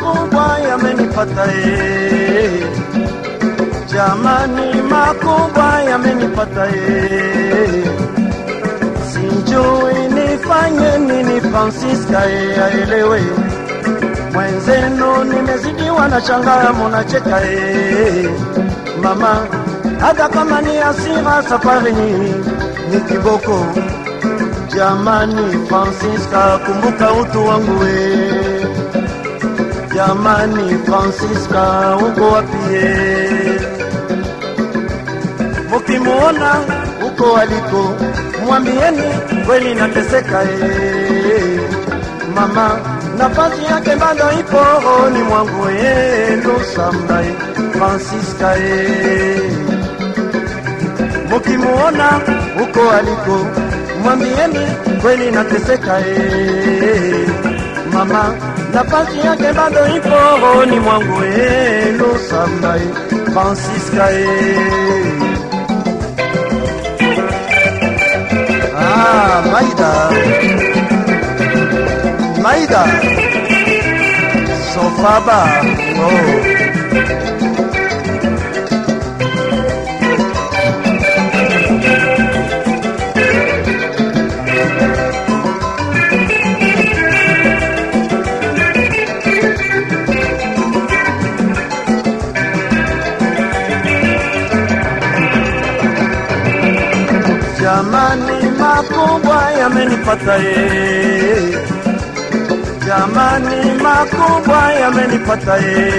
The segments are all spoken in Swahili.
makubwa yamenipata eh. Jamani, makubwa yamenipata eh. Sijui nifanye nini, Francisca eh, aelewe mwenzenu, nimezidiwa na shangaa, munacheka eh. Mama, hata kama ni asira, safari ni kiboko. Jamani, Francisca, kumbuka utu wangu we. Jamani, Francisca, uko wapie? Mukimuona uko aliko, mwambieni kweli nateseka. Mama, nafasi yake bado ipo ni mwangu e, Lusamba e, Francisca e. Mukimuona uko aliko, mwambieni kweli nateseka e. Mama, nafasi yake bado ipo ni mwangu e, Lusamba e, Francisca e. Ah, Maida. Maida. Sofaba. Oh. Yamenipata ye. Jamani, makubwa yamenipata ye.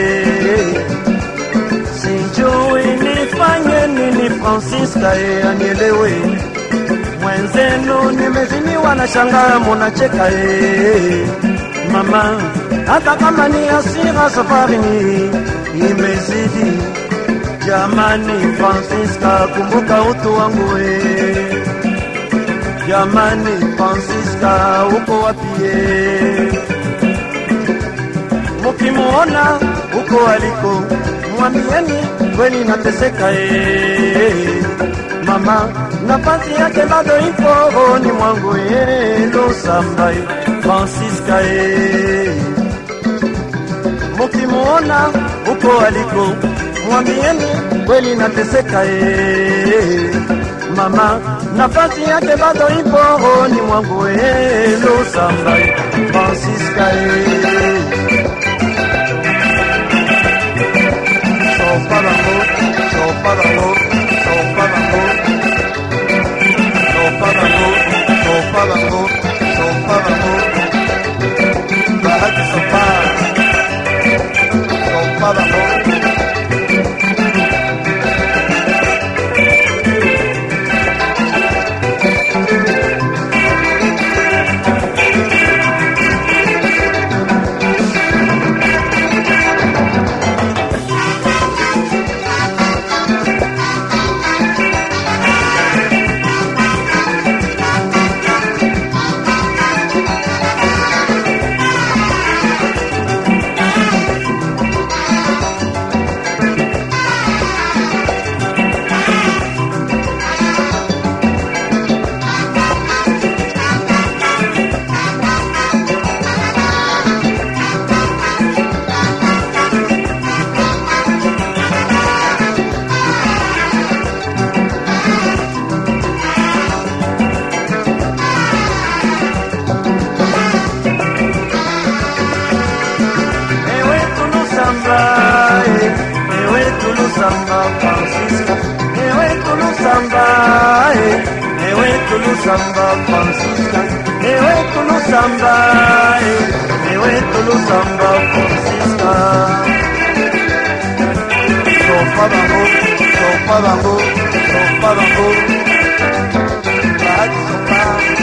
Sijui nifanye nini, Francisca ye anielewe. Mwenzenu nimeziniwa na shangaa, munacheka ye. Mama, hata kama ni asira, safari ni imezidi. Jamani, Francisca, kumbuka utu wangu we. Jamani, Francisca, uko wapie? Mukimuona uko aliko, mwambieni kweli nateseka e. Mama, nafasi yake bado ipo ni mwangu e, Lusamba e, Francisca e. Mukimuona uko aliko, mwambieni kweli nateseka e. Mama, nafasi yake bado ipo ni mwangu e, Lusamba e, tulusamba Francisca. Ewe tulusamba, eh, ewe tulusamba Francisca. Sopa bango, sopa bango, sopa bango. Bahati sopa.